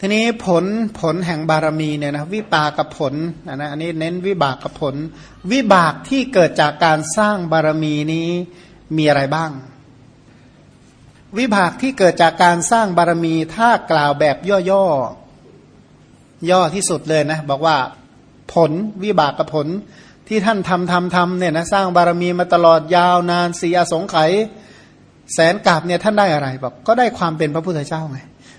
ทีนี้ผลผลแห่งบารมีเนี่ยนะวิปากับผลนะนะอันนี้เน้นวิบากกับผล วิบากที่เกิดจากการสร้างบารมีนี้มีอะไรบ้าง วิบากที่เกิดจากการสร้างบารมีถ้ากล่าวแบบย่อๆย่อที่สุดเลยนะบอกว่าผลวิบากกับผลที่ท่านทำทำทำเนี่ยนะสร้างบารมีมาตลอดยาวนานสีอสงไขยแสนกับเนี่ยท่านได้อะไรบอกก็ได้ความเป็นพระพุทธเจ้าไง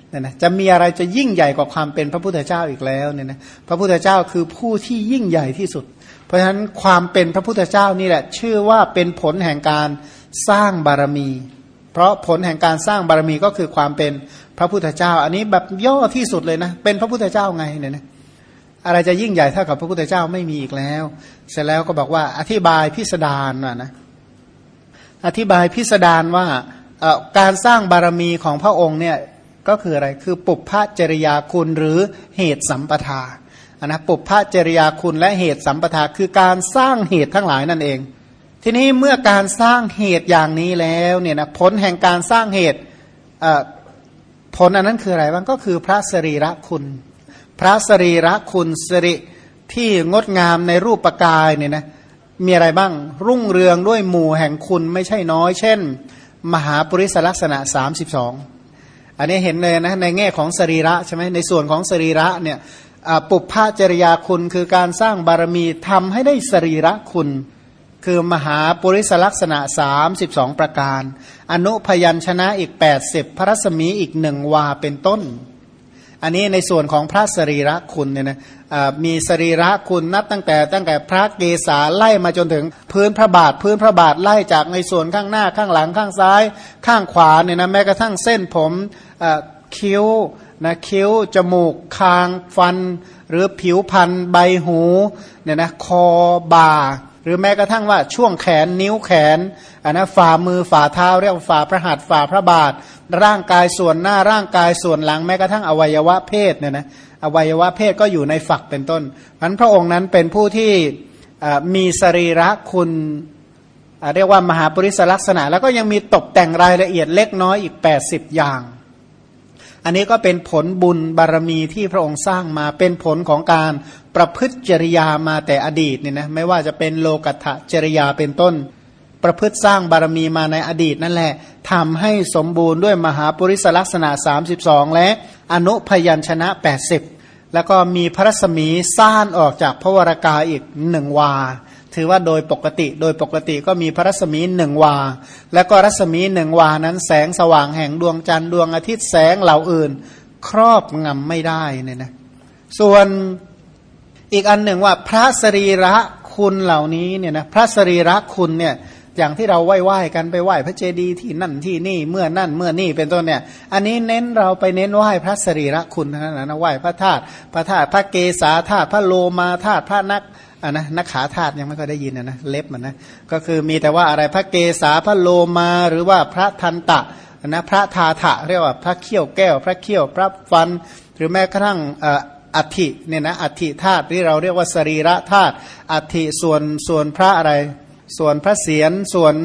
เนี่ยนะจะมีอะไรจะยิ่งใหญ่กว่าความเป็นพระพุทธเจ้าอีกแล้วเนี่ยนะพระพุทธเจ้าคือผู้ที่ยิ่งใหญ่ที่สุด เพราะฉะนั้นความเป็นพระพุทธเจ้านี่แหละ ชื่อว่าเป็นผลแห่งการสร้างบารมี เพราะผลแห่งการสร้างบารมีก็คือความเป็นพระพุทธเจ้า อันนี้แบบย่อที่สุดเลยนะเป็นพระพุทธเจ้าไงเนี่ยนะอะไรจะยิ่งใหญ่เท่ากับพระพุทธเจ้าไม่มีอีกแล้ว เสร็จแล้วก็บอกว่าอธิบายพิสดารนะนะอธิบายพิสดารว่าการสร้างบารมีของพระองค์เนี่ย ก็คืออะไรคือปุพพจริยาคุณหรือเหตุสัมปทาอันนะปุพพจริยาคุณและเหตุสัมปทาคือการสร้างเหตุทั้งหลายนั่นเอง ทีนี้เมื่อการสร้างเหตุอย่างนี้แล้วเนี่ยนะผลแห่งการสร้างเหตุผลอันนั้นคืออะไรบ้างก็คือพระสรีระคุณ พระสรีระคุณสริที่งดงามในรูปปกายเนี่ยนะมีอะไรบ้างรุ่งเรืองด้วยหมู่แห่งคุณไม่ใช่น้อย เช่น มหาปริศลักษณะ 32 อันนี้เห็นเลยนะในแง่ของสรีระใช่ไหมในส่วนของสรีระเนี่ยปุพพจริยาคุณคือการสร้างบารมีทำให้ได้สรีระคุณ คือมหาปุริสลักษณะ 32 ประการ อนุพยัญชนะอีก 80 พระสมีอีกหนึ่งวาเป็นต้น อันนี้ในส่วนของพระสรีระคุณเนี่ยนะมีสรีระคุณนับตั้งแต่ ตั้งแต่พระเกศาไล่มาจนถึงพื้นพระบาท พื้นพระบาทไล่จากในส่วนข้างหน้าข้างหลังข้างซ้าย ข้างขวาเนี่ยนะแม้กระทั่งเส้นผมคิ้วนะคิ้ว จมูก คาง ฟัน หรือผิวพันใบหูเนี่ยนะคอบ่า หรือแม้กระทั่งว่าช่วงแขนนิ้วแขนอันนะฝ่ามือฝ่าเท้าเรียกว่าฝ่าพระหัตถ์ฝ่าพระบาท ร่างกายส่วนหน้าร่างกายส่วนหลังแม้กระทั่งอวัยวะเพศเนี่ยนะอวัยวะเพศก็อยู่ในฝักเป็นต้นพันพระองค์นั้นเป็นผู้ที่มีสรีระคุณเรียกว่ามหาปริศลักษณะ แล้วก็ยังมีตกแต่งรายละเอียดเล็กน้อยอีก 80 อย่าง อันนี้ก็เป็นผลบุญบารมีที่พระองค์สร้างมาเป็นผลของการประพฤติจริยามาแต่อดีตเนี่ยนะไม่ว่าจะเป็นโลกัตจริยาเป็นต้น ประพฤติสร้างบารมีมาในอดีตนั่นแหละทำให้สมบูรณ์ด้วยมหาปริสลักษณะ 32 และอนุพยัญชนะ 80 แล้วก็มีพระรัศมีซ่านออกจากพระวรากาอีกหนึ่งวา ถือว่าโดยปกติโดยปกติก็มีพระรัศมีหนึ่งวา แล้วก็รัศมีหนึ่งวานั้นแสงสว่างแห่งดวงจันทร์ดวงอาทิตย์แสงเหล่าอื่น ครอบงำไม่ได้เนี่ยนะส่วนอีกอันหนึ่งว่าพระสรีระคุณเหล่านี้เนี่ยนะพระสรีระคุณเนี่ย อย่างที่เราไหว้ไหว้กันไปไหว้พระเจดีย์ที่นั่นที่นี่เมื่อนั่นเมื่อนี่เป็นต้นเนี่ย อันนี้เน้นเราไปเน้นไหว้พระสรีระคุณนะนะไหว้พระธาตุพระธาตุพระเกศาธาตุพระโลมาธาตุพระนักอ่านะนักขาธาตุยังไม่ค่อยได้ยินนะนะเล็บมันนะก็คือมีแต่ว่าอะไรพระเกศาพระโลมาหรือว่าพระทันตะนะพระทาถะเรียกว่าพระเขี้ยวแก้ว พระเขี้ยวพระฟัน หรือแม้กระทั่งอัฐิเนี่ยนะอัฐิธาตุที่เราเรียกว่าสรีระธาตุอัฐิส่วนส่วนพระอะไร ส่วนพระเศียรส่วน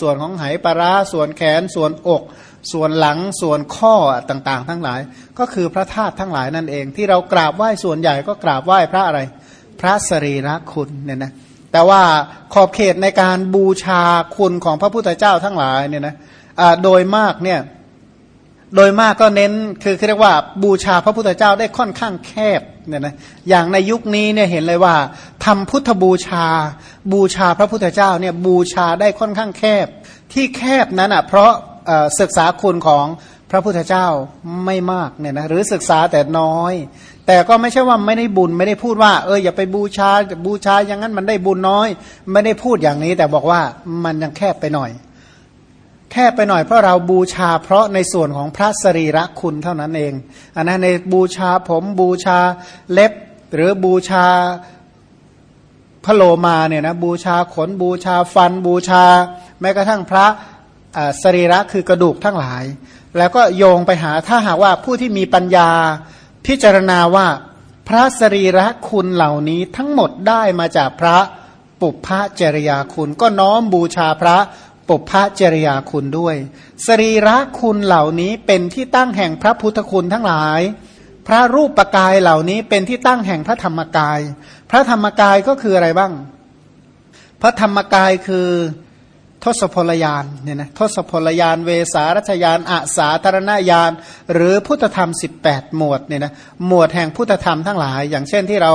ส่วนของไหปราส่วนแขน ส่วนอก ส่วนหลังส่วนข้อต่างๆ ทั้งหลาย ก็คือพระธาตุทั้งหลายนั่นเอง ที่เรากราบไหว้ส่วนใหญ่ก็กราบไหว้พระอะไร พระสรีระคุณเนี่ยนะแต่ว่าขอบเขตในการบูชาคุณของพระพุทธเจ้าทั้งหลายเนี่ยนะโดยมากเนี่ยโดยมากก็เน้นคือเรียกว่าบูชาพระพุทธเจ้าได้ค่อนข้างแคบ เนี่ยนะอย่างในยุคนี้เนี่ยเห็นเลยว่าทำพุทธบูชา บูชาพระพุทธเจ้าเนี่ยบูชาได้ค่อนข้างแคบ ที่แคบนั้นอะเพราะศึกษาคุณของพระพุทธเจ้าไม่มากเนี่ยนะหรือศึกษาแต่น้อย แต่ก็ไม่ใช่ว่าไม่ได้บุญไม่ได้พูดว่าเอออย่าไปบูชาบูชาอย่างนั้นมันได้บุญน้อย ไม่ได้พูดอย่างนี้แต่บอกว่ามันยังแคบไปหน่อย แค่ไปหน่อยเพราะเราบูชาเพราะในส่วนของพระสรีระคุณเท่านั้นเองอันนั้นในบูชาผมบูชาเล็บ หรือบูชาพระโลมาเนี่ยนะบูชาขนบูชาฟันบูชา แม้กระทั่งพระสรีระคือกระดูกทั้งหลาย แล้วก็โยงไปหาถ้าหากว่าผู้ที่มีปัญญาพิจารณาว่าพระสรีระคุณเหล่านี้ทั้งหมดได้มาจากพระปุพพจริยาคุณ ก็น้อมบูชาพระ ปุพพจริยาคุณด้วย สรีระคุณเหล่านี้เป็นที่ตั้งแห่งพระพุทธคุณทั้งหลาย พระรูปปกายเหล่านี้เป็นที่ตั้งแห่งพระธรรมกาย พระธรรมกายก็คืออะไรบ้าง พระธรรมกายคือ ทศพลยานเนี่ยนะทศพลยานเวสารัชยานอาสาธารณยาน หรือพุทธธรรม 18 หมวดเนี่ยนะหมวดแห่งพุทธธรรมทั้งหลาย อย่างเช่นที่เรา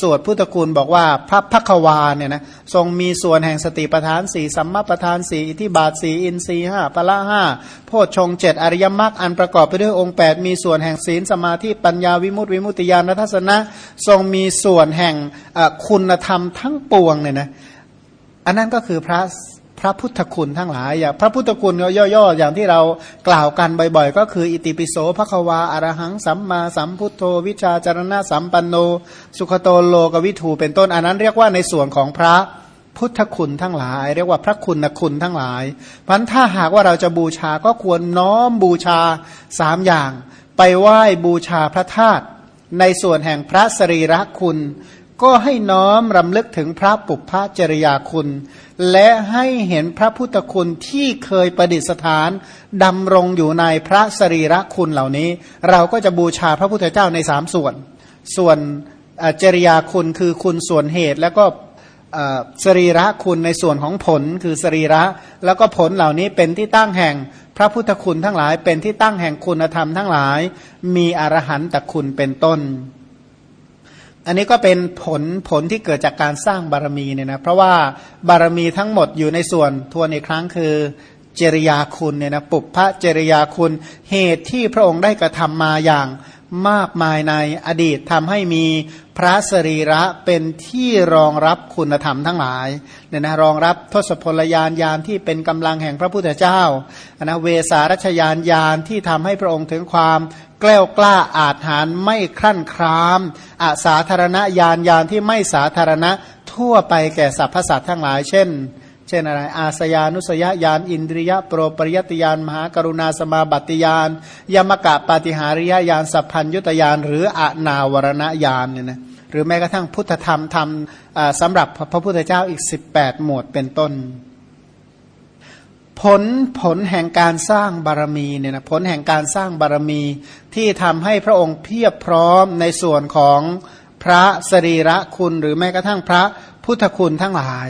สวดพุทธคุณบอกว่าพระพักวาเนี่ยนะทรงมีส่วนแห่งสติปทานสี่สัมมาปทานสี่อิทิบาทสี่อินทรีห้าพละห้าโพชฌงเจ็ดอริยมรรคอันประกอบไปด้วยองค์ 8 มีส่วนแห่งศีลสมาธิปัญญาวิมุตติวิมุตติญาณทัศนะ ทรงมีส่วนแห่งคุณธรรมทั้งปวงเนี่ยนะอันนั้นก็คือพระ พระพุทธคุณทั้งหลาย อย่างพระพุทธคุณย่อๆ อย่างที่เรากล่าวกันบ่อยๆ ก็คือ อิติปิโสภควาอารหังสัมมาสัมพุทโธ วิชาจารณะสัมปันโน สุขโตโลกวิถูเป็นต้นอันนั้นเรียกว่าในส่วนของพระพุทธคุณทั้งหลาย เรียกว่าพระคุณคุณทั้งหลายพันถ้าหากว่าเราจะบูชาก็ควรน้อมบูชาสามอย่าง ไปไหว้บูชาพระธาตุในส่วนแห่งพระสรีระคุณ ก็ให้น้อมรำลึกถึงพระปุพพจริยาคุณ และให้เห็นพระพุทธคุณที่เคยประดิษฐานดำรงอยู่ในพระสรีระคุณเหล่านี้ เราก็จะบูชาพระพุทธเจ้าในสามส่วน ส่วนจริยาคุณคือคุณส่วนเหตุแล้วก็สรีระคุณในส่วนของผลคือสรีระ แล้วก็ผลเหล่านี้เป็นที่ตั้งแห่งพระพุทธคุณทั้งหลาย เป็นที่ตั้งแห่งคุณธรรมทั้งหลาย มีอรหันตคุณเป็นต้น อันนี้ก็เป็นผลผลที่เกิดจากการสร้างบารมีเนี่ยนะเพราะว่าบารมีทั้งหมดอยู่ในส่วนทวนอีกครั้งคือเจริยาคุณเนี่ยนะปุพพะเจริยาคุณเหตุที่พระองค์ได้กระทำมาอย่างมากมายในอดีตทำให้มีพระสรีระเป็นที่รองรับคุณธรรมทั้งหลายเนี่ยนะรองรับทศพลยานยานที่เป็นกำลังแห่งพระพุทธเจ้านะเวสารัชยานยานที่ทำให้พระองค์ถึงความ กล้วกล้าอาจหารไม่ครั่นครามอาสาธารณญาณญาณที่ไม่สาธารณะทั่วไปแก่สรรพสัตว์ทั้งหลาย เช่น เช่นอะไร อาสยานุสยญาณอินทริยะโปรปริยติญาณมหากรุณาสมาบัติญาณยมกะปาติหาริยญาณสัพพัญยุตญาณหรืออนาวรณญาณเนี่ยนะหรือแม้กระทั่งพุทธธรรมธรรมสำหรับพระพุทธเจ้าอีก 18 หมวดเป็นต้น ผลผลแห่งการสร้างบารมีเนี่ยนะผลแห่งการสร้างบารมีที่ทำให้พระองค์เพียบพร้อมในส่วนของพระสรีระคุณหรือแม้กระทั่งพระพุทธคุณทั้งหลาย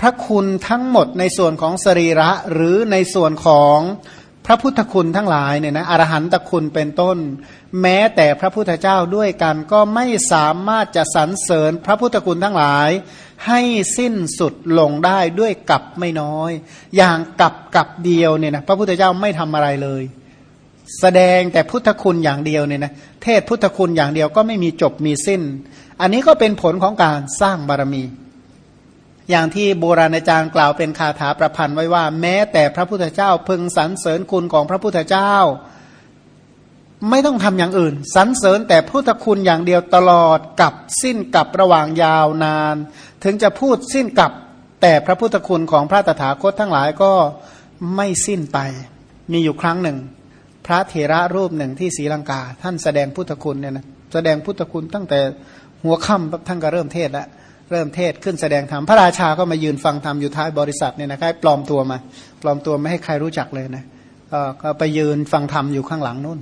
พระคุณทั้งหมดในส่วนของสรีระหรือในส่วนของ พระพุทธคุณทั้งหลายเนี่ยนะอรหันตคุณเป็นต้น แม้แต่พระพุทธเจ้าด้วยกันก็ไม่สามารถจะสรรเสริญพระพุทธคุณทั้งหลาย ให้สิ้นสุดลงได้ด้วยกับไม่น้อย อย่างกับกับเดียวเนี่ยนะพระพุทธเจ้าไม่ทำอะไรเลย แสดงแต่พุทธคุณอย่างเดียวเนี่ยนะเทศพุทธคุณอย่างเดียวก็ไม่มีจบมีสิ้น อันนี้ก็เป็นผลของการสร้างบารมี อย่างที่โบราณอาจารย์กล่าวเป็นคาถาประพันธ์ไว้ว่า แม้แต่พระพุทธเจ้าพึงสรรเสริญคุณของพระพุทธเจ้า ไม่ต้องทำอย่างอื่นสรรเสริญแต่พุทธคุณอย่างเดียวตลอดกับสิ้นกับระหว่างยาวนาน ถึงจะพูดสิ้นกับแต่พระพุทธคุณของพระตถาคตทั้งหลายก็ไม่สิ้นไป มีอยู่ครั้งหนึ่ง พระเถระรูปหนึ่งที่ศรีลังกา ท่านแสดงพุทธคุณเนี่ยนะแสดงพุทธคุณตั้งแต่หัวค่ำท่านก็เริ่มเทศแล้ว เริ่มเทศขึ้นแสดงธรรมพระราชาก็มายืนฟังธรรมอยู่ท้ายบริษัทเนี่ยนะครับปลอมตัวมา ปลอมตัวไม่ให้ใครรู้จักเลยนะก็ไปยืนฟังธรรมอยู่ข้างหลังนู่น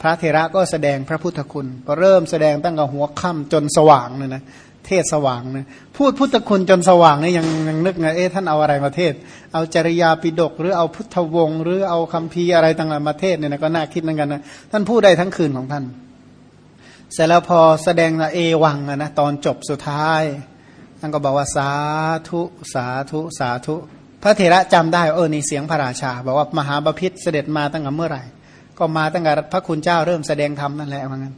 พระเถระก็แสดงพระพุทธคุณพอเริ่มแสดงตั้งแต่หัวค่ำจนสว่างเลยนะเทศสว่างนะพูดพุทธคุณจนสว่างเนี่ยยังยังนึกไงเอ๊ะท่านเอาอะไรมาเทศ เอาจริยาปิดก หรือเอาพุทธวงศ์หรือเอาคำพีอะไรต่างๆมาเทศเนี่ยนะก็น่าคิดเหมือนกันนะท่านพูดได้ทั้งคืนของท่านเสร็จแล้วพอแสดงเอวังนะตอนจบสุดท้าย ท่านก็บอกว่าสาธุสาธุสาธุ พระเถระจำได้เออนี่เสียงพระราชา บอกว่ามหาบพิษเสด็จมาตั้งแต่เมื่อไหร่ ก็มาตั้งแต่พระคุณเจ้าเริ่มแสดงธรรมนั่นแหละเหมือนกัน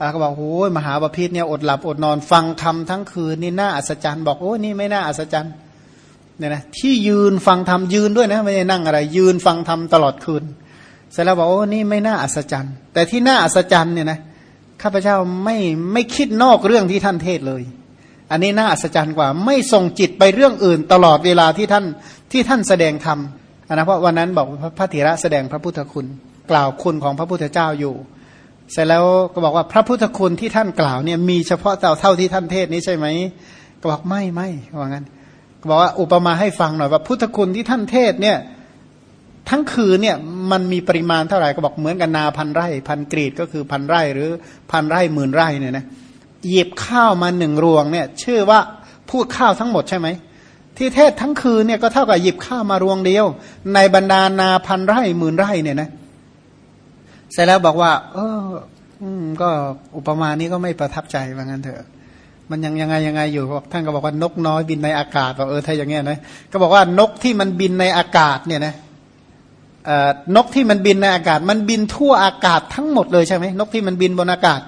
อาก็บอกโอ้ยมหาบาพิษเนี่ยอดหลับอดนอนฟังธรรมทั้งคืนนี่น่าอัศจรรย์บอกโอ้ยนี่ไม่น่าอัศจรรย์เนี่ยนะที่ยืนฟังธรรมยืนด้วยนะไม่ได้นั่งอะไร ยืนฟังธรรมตลอดคืนเสร็จแล้วบอกโอ้นี่ไม่น่าอัศจรรย์ แต่ที่น่าอัศจรรย์เนี่ยนะข้าพเจ้าไม่ไม่คิดนอกเรื่องที่ท่านเทศเลย อันนี้น่าอัศจรรย์กว่า ไม่ส่งจิตไปเรื่องอื่น ตลอดเวลาที่ท่านที่ท่านแสดงธรรมนะเพราะวันนั้นบอกพระเถระแสดงพระพุทธคุณ กล่าวคุณของพระพุทธเจ้าอยู่ เสร็จแล้วก็บอกว่าพระพุทธคุณที่ท่านกล่าวเนี่ยมีเฉพาะเท่าเท่าที่ท่านเทศนี้ใช่ไหมก็บอกไม่ไม่ว่างั้นก็บอกว่าอุปมาให้ฟังหน่อยว่าพุทธคุณที่ท่านเทศเนี่ยทั้งคืนเนี่ยมันมีปริมาณเท่าไหร่ก็บอกเหมือนกันนาพันไร่พันกรีดก็คือพันไร่หรือพันไร่หมื่นไร่เนี่ยนะ หยิบข้าวมาหนึ่งรวงเนี่ยชื่อว่าพูดข้าวทั้งหมดใช่ไหมที่เทศทั้งคืนเนี่ยก็เท่ากับหยิบข้าวมารวงเดียว ในบรรดานาพันไร่หมื่นไร่เนี่ยนะเสร็จแล้วบอกว่า เออก็อุปมานี้ก็ไม่ประทับใจว่างั้นเถอะ มันยังยังไงยังไงอยู่ท่านก็บอกว่านกน้อยบินในอากาศบอกเออถ้าอย่างเงี้ยนะก็บอกว่านกที่มันบินในอากาศเนี่ยนะนกที่มันบินในอากาศ มันบินทั่วอากาศทั้งหมดเลยใช่ไหมนกที่มันบินบนอากาศ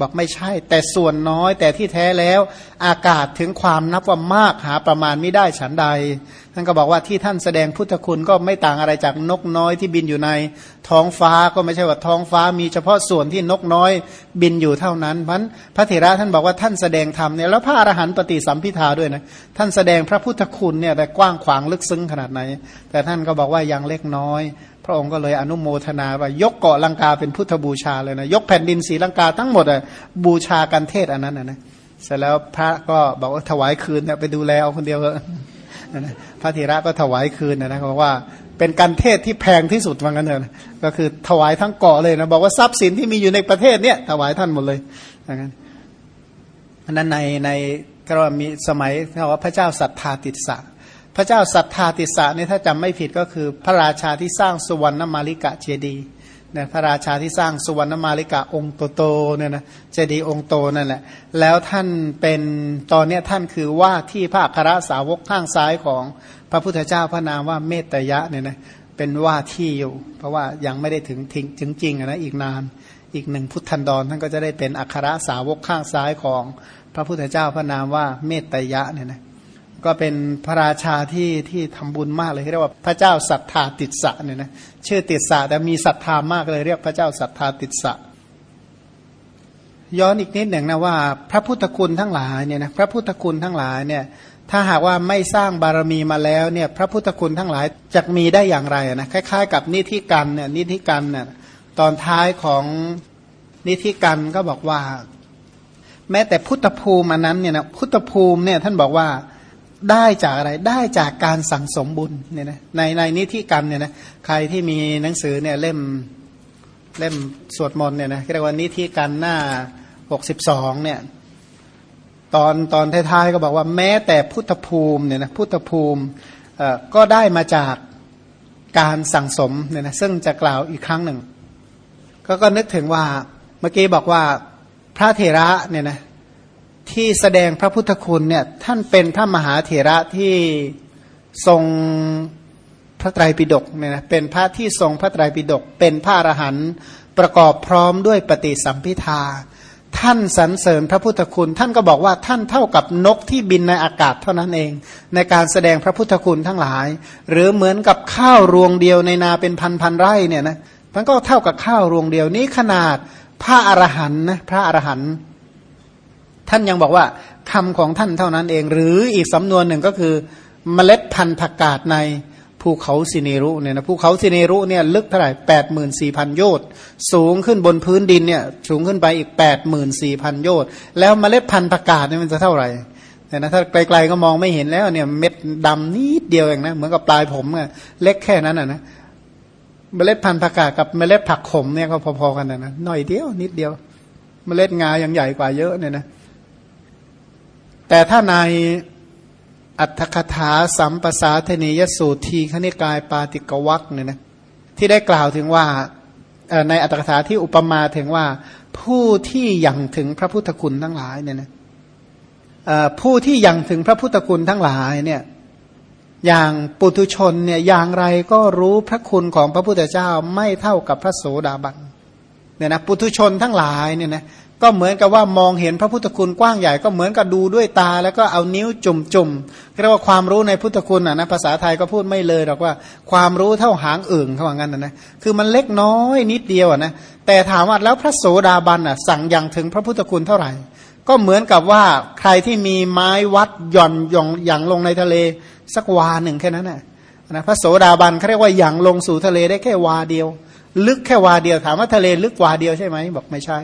บอกไม่ใช่ แต่ส่วนน้อยแต่ที่แท้แล้ว อากาศถึงความนับว่ามากหาประมาณไม่ได้ฉันใด ท่านก็บอกว่าที่ท่านแสดงพุทธคุณก็ไม่ต่างอะไรจากนกน้อยที่บินอยู่ในท้องฟ้าก็ไม่ใช่ว่าท้องฟ้า มีเฉพาะส่วนที่นกน้อยบินอยู่เท่านั้นเพราะพระเถระท่านบอกว่าท่านแสดงธรรมเนี่ยแล้วพระอรหันต์ปฏิสัมพิทาด้วยนะท่านแสดงพระพุทธคุณเนี่ยแต่กว้างขวางลึกซึ้งขนาดไหน แต่ท่านก็บอกว่ายังเล็กน้อย ระองค์ก็เลยอนุโมทนาว่ายกเกาะลังกาเป็นพุทธบูชาเลยนะ ยกแผ่นดินสีลังกาทั้งหมดอะบูชากันเทศอันนั้นนะเสร็จแล้วพระก็บอกว่าถวายคืนเนี่ยไปดูแลเอาคนเดียวเถอะพระธีระก็ถวายคืนนะนะบอกว่าเป็นการเทศที่แพงที่สุดว่างั้นเถอะก็คือถวายทั้งเกาะเลยนะบอกว่าทรัพย์สินที่มีอยู่ในประเทศเนี่ยถวายท่านหมดเลยอย่างนั้นนั้นในในก็ว่ามีสมัยเขาว่าพระเจ้าสัทธาติสสะ พระเจ้าสัทธาติสะนี่ถ้าจำไม่ผิดก็คือ พระราชาที่สร้างสุวรรณมาลิกะเจดีเนี่ยพระราชาที่สร้างสุวรรณมาลิกะองค์โตๆเนี่ยนะเจดีองค์โตนั่นแหละแล้วท่านเป็นตอนนี้ท่านคือว่าที่พระครสาวกข้างซ้ายของพระพุทธเจ้าพระนามว่าเมตยะเนี่ยนะเป็นว่าที่อยู่ เพราะว่ายังไม่ได้ถึงถึงจริงๆนะอีกนานอีกหนึ่งพุทธันดรท่านก็จะได้เป็นอัครสาวกข้างซ้ายของพระพุทธเจ้าพระนามว่าเมตยะเนี่ยนะ ก็เป็นพระราชาที่ที่ทำบุญมากเลยเรียกว่าพระเจ้าศรัทธาติดสะเนี่ยนะชื่อติดสะแต่มีศรัทธามากเลยเรียกพระเจ้าศรัทธาติดสะย้อนอีกนิดหนึ่งนะว่า พระพุทธคุณทั้งหลายเนี่ยนะพระพุทธคุณทั้งหลายเนี่ยถ้าหากว่าไม่สร้างบารมีมาแล้วเนี่ยพระพุทธคุณทั้งหลายจะมีได้อย่างไรนะคล้าย ๆ กับนิธิกันเนี่ยนิธิกันเนี่ยตอนท้ายของนิธิกันก็บอกว่า แม้แต่พุทธภูมิอันนั้นเนี่ยนะพุทธภูมิเนี่ยท่านบอกว่า ได้จากอะไรได้จากการสั่งสมบุญเนี่ยนะในในนิธิกรรมเนี่ยนะใครที่มีหนังสือเนี่ยเล่มเล่มสวดมนต์เนี่ยนะเรียกว่านิธิกรรมหน้าหกสิบสองเนี่ยตอนตอนท้ายๆก็บอกว่าแม้แต่พุทธภูมิเนี่ยนะพุทธภูมิก็ได้มาจากการสั่งสมเนี่ยนะซึ่งจะกล่าวอีกครั้งหนึ่ง ก็ก็นึกถึงว่าเมื่อกี้บอกว่าพระเถระเนี่ยนะ ที่แสดงพระพุทธคุณเนี่ยท่านเป็นพระมหาเถระที่ทรงพระไตรปิฎกเนี่ยนะเป็นพระที่ทรงพระไตรปิฎกเป็นพระอรหันต์ประกอบพร้อมด้วยปฏิสัมพิทา ท่านสรรเสริญพระพุทธคุณ ท่านก็บอกว่าท่านเท่ากับนกที่บินในอากาศเท่านั้นเอง ในการแสดงพระพุทธคุณทั้งหลาย หรือเหมือนกับข้าวรวงเดียวในนาเป็นพันพันไร่เนี่ยนะมันก็เท่ากับข้าวรวงเดียวนี้ขนาดพระอรหันต์นะพระอรหันต์ ท่านยังบอกว่าคำของท่านเท่านั้นเอง หรืออีกสำนวนหนึ่งก็คือ เมล็ดพันธุ์ผักกาดในภูเขาสิเนรุเนี่ยนะภูเขาสิเนรุเนี่ยลึกเท่าไหร่แปดหมื่นสี่พันโยชน์สูงขึ้นบนพื้นดินเนี่ยสูงขึ้นไปอีกแปดหมื่นสี่พันโยชน์แล้วเมล็ดพันธุ์ผักกาดเนี่ยมันจะเท่าไหร่แต่นะถ้าไกลๆก็มองไม่เห็นแล้วเนี่ยเม็ดดำนิดเดียวเองนะเหมือนกับปลายผมอะเล็กแค่นั้นอะนะเมล็ดพันธุ์ผักกาดกับเมล็ดผักขมเนี่ยก็พอๆกันนะนะหน่อยเดียวนิดเดียว เมล็ดงายังใหญ่กว่าเยอะเนี่ยนะ แต่ถ้าในอัตถคถาสัมปสาเทนิยสูตรทีขณิกายปาติกวักเนี่ยนะที่ได้กล่าวถึงว่าในอัตถกถาที่อุปมาถึงว่าผู้ที่ยังถึงพระพุทธคุณทั้งหลายเนี่ยนะผู้ที่ยังถึงพระพุทธคุณทั้งหลายเนี่ยอย่างปุถุชนเนี่ยอย่างไรก็รู้พระคุณของพระพุทธเจ้าไม่เท่ากับพระโสดาบันเนี่ยนะปุถุชนทั้งหลายเนี่ยนะ ก็เหมือนกับว่ามองเห็นพระพุทธคุณกว้างใหญ่ก็เหมือนกับดูด้วยตา แล้วก็เอานิ้วจุ่มจุ่มเรียกว่าความรู้ในพุทธคุณอะนะภาษาไทยก็พูดไม่เลยหรอกว่าความรู้เท่าหางอื่นเขาว่างั้นนะคือมันเล็กน้อยนิดเดียวอะนะแต่ถามว่าแล้วพระโสดาบันอะสั่งยังถึงพระพุทธคุณเท่าไหร่ ก็เหมือนกับว่าใครที่มีไม้วัดหย่อนหย่องอย่างลงในทะเลสักวาหนึ่งแค่นั้นนะนะพระโสดาบันเขาเรียกว่าอย่างลงสู่ทะเลได้แค่วาเดียว ลึกแค่วาเดียวถามว่าทะเลลึกวาเดียวใช่ไหมบอกไม่ใช่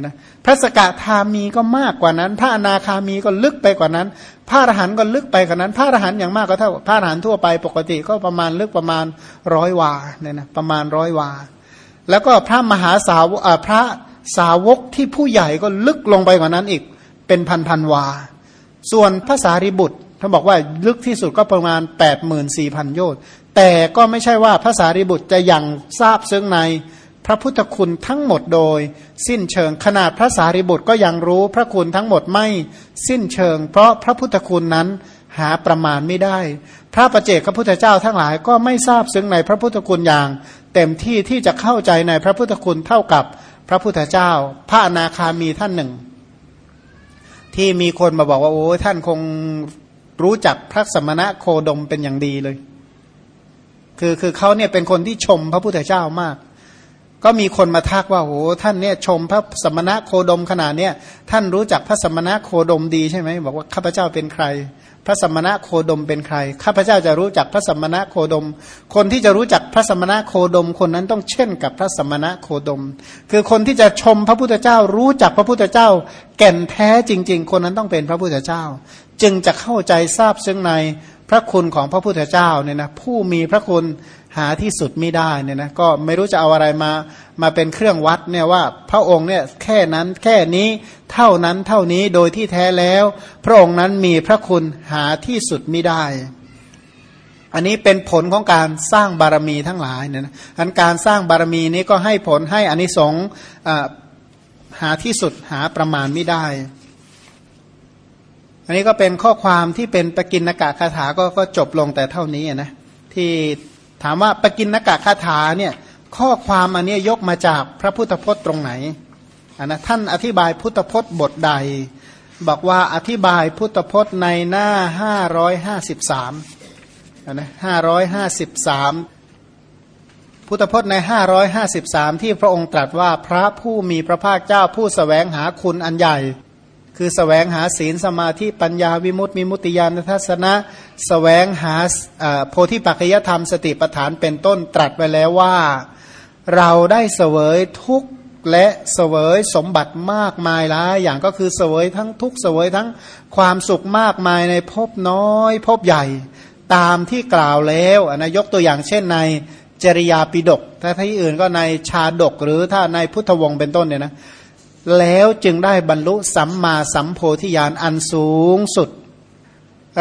นะพระสกทามีก็มากกว่านั้น พระอนาคามีก็ลึกไปกว่านั้น พระอรหันต์ก็ลึกไปกว่านั้น พระอรหันต์อย่างมากก็เท่าพระอรหันต์ทั่วไปปกติก็ประมาณลึกประมาณร้อยวาเนี่ยนะประมาณร้อยวา แล้วก็พระมหาสาวพระสาวกที่ผู้ใหญ่ก็ลึกลงไปกว่านั้นอีกเป็นพันพันวา ส่วนภาษาริบุตรท่านบอกว่าลึกที่สุดก็ประมาณ8ปดหมื่นสี่พันโยชน์แต่ก็ไม่ใช่ว่าภาษาริบุตรจะยังทราบซึ่งใน พระพุทธคุณทั้งหมดโดย สิ้นเชิงขนาดพระสารีบุตรก็ยังรู้พระคุณทั้งหมดไม่สิ้นเชิง เพราะพระพุทธคุณนั้นหาประมาณไม่ได้ พระประเจกพระพุทธเจ้าทั้งหลายก็ไม่ทราบซึ้งในพระพุทธคุณอย่าง เต็มที่ที่จะเข้าใจในพระพุทธคุณเท่ากับพระพุทธเจ้า พระอนาคามีท่านหนึ่ง ที่มีคนมาบอกว่าโอ้ท่านคงรู้จักพระสมณะโคดมเป็นอย่างดีเลย คือคือเขาเนี่ยเป็นคนที่ชมพระพุทธเจ้ามาก ก็มีคนมาทักว่าโอ้ท่านเนี่ยชมพระสมณะโคดมขนาดเนี้ยท่านรู้จักพระสมณะโคดมดีใช่ไหมบอกว่าข้าพเจ้าเป็นใคร พระสมณะโคดมเป็นใครข้าพเจ้าจะรู้จักพระสมณะโคดม คนที่จะรู้จักพระสมณะโคดมคนนั้นต้องเช่นกับพระสมณะโคดม คือคนที่จะชมพระพุทธเจ้ารู้จักพระพุทธเจ้า แก่นแท้จริง ๆ คนนั้นต้องเป็นพระพุทธเจ้า จึงจะเข้าใจทราบซึ่งในพระคุณของพระพุทธเจ้าเนี่ยนะผู้มีพระคุณ หาที่สุดไม่ได้เนี่ยนะก็ไม่รู้จะเอาอะไรมามาเป็นเครื่องวัดเนี่ยว่าพระองค์เนี่ยแค่นั้นแค่นี้เท่านั้นเท่านี้โดยที่แท้แล้ว พระองค์นั้นมีพระคุณหาที่สุดไม่ได้ อันนี้เป็นผลของการสร้างบารมีทั้งหลายเนี่ยนะอันการสร้างบารมีนี้ก็ให้ผลให้อนิสงส์หาที่สุดหาประมาณไม่ได้ อันนี้ก็เป็นข้อความที่เป็นปกินนกะคาถาก็ก็จบลงแต่เท่านี้นะที่ ถามว่าปกินนกะคาถาเนี่ยข้อความอันนี้ยกมาจากพระพุทธพจน์ตรงไหนนนะท่านอธิบายพุทธพจน์บทใด บอกว่าอธิบายพุทธพจน์ในหน้าห้าร้อยห้าสิบสามนะห้าร้อยห้าสิบสามพุทธพจน์ในห้าร้อยห้าสิบสามที่พระองค์ตรัสว่าพระผู้มีพระภาคเจ้าผู้สแสวงหาคุณอันใหญ่ คือสแสวงหาศีลสมาธิปัญญาวิมุตติมิมุติญาณทัศนะสแสวงหาโพธิปัจจยธรรมสติปัฏฐานเป็นต้นตรัสไว้แล้วว่า เราได้เสวยทุกและเสวยสมบัติมากมายหลายอย่างก็คือเสวยทั้งทุกเสวยทั้งความสุขมากมายในภพน้อยภพใหญ่ตามที่กล่าวแล้วนะยกตัวอย่างเช่นในจริยาปิดก ถ้าที่อื่นก็ในชาดกหรือถ้าในพุทธวงศ์เป็นต้นเนี่ยนะ แล้วจึงได้บรรลุสัมมาสัมโพธิญาณอันสูงสุด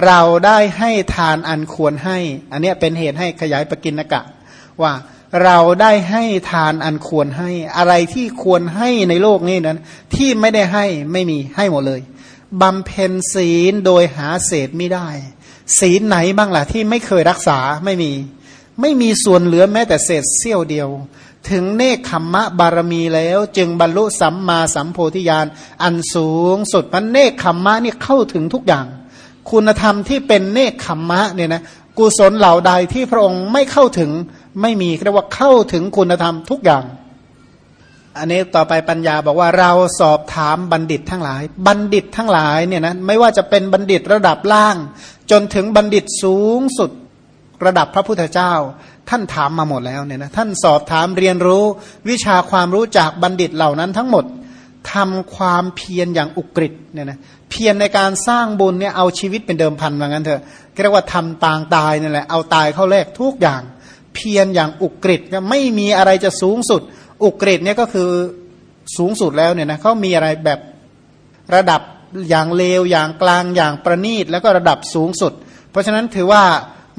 เราได้ให้ทานอันควรให้ อันนี้เป็นเหตุให้ขยายปกินกะ ว่าเราได้ให้ทานอันควรให้ อะไรที่ควรให้ในโลกนี้นั้น ที่ไม่ได้ให้ไม่มีให้หมดเลยบำเพ็ญศีลโดยหาเศษไม่ได้ ศีลไหนบ้างล่ะที่ไม่เคยรักษาไม่มี ไม่มีส่วนเหลือแม้แต่เศษเสี้ยวเดียว ถึงเนคขมมะบารมีแล้ว จึงบรรลุสัมมาสัมโพธิญาณอันสูงสุดมันเนคขมมะนี่เข้าถึงทุกอย่าง คุณธรรมที่เป็นเนคขมมะเนี่ยนะกุศลเหล่าใดที่พระองค์ไม่เข้าถึงไม่มีเรียกว่าเข้าถึงคุณธรรมทุกอย่าง อันนี้ต่อไปปัญญาบอกว่าเราสอบถามบัณฑิตทั้งหลาย บัณฑิตทั้งหลายเนี่ยนะไม่ว่าจะเป็นบัณฑิตระดับล่าง จนถึงบัณฑิตสูงสุด ระดับพระพุทธเจ้า ท่านถามมาหมดแล้วเนี่ยนะท่านสอบถามเรียนรู้วิชาความรู้จากบัณฑิตเหล่านั้นทั้งหมดทำความเพียรอย่างอุกฤษเนี่ยนะเพียรในการสร้างบุญเนี่ยเอาชีวิตเป็นเดิมพันว่างั้นเถอะเรียกว่าทำต่างตายนี่แหละเอาตายเข้าแลกทุกอย่าง เพียรอย่างอุกฤษไม่มีอะไรจะสูงสุด อุกฤษเนี่ยก็คือสูงสุดแล้วเนี่ยนะเขามีอะไรแบบระดับอย่างเลวอย่างกลางอย่างประณีตแล้วก็ระดับสูงสุด เพราะฉะนั้นถือว่า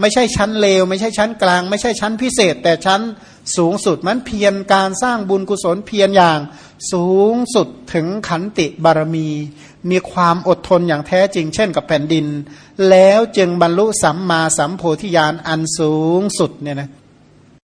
ไม่ใช่ชั้นเลว ไม่ใช่ชั้นกลาง ไม่ใช่ชั้นพิเศษ แต่ชั้นสูงสุดมันเพียรการสร้างบุญกุศลเพียรอย่างสูงสุดถึงขันติบารมี มีความอดทนอย่างแท้จริง เช่นกับแผ่นดิน แล้วจึงบรรลุสัมมาสัมโพธิญาณอันสูงสุดเนี่ยนะ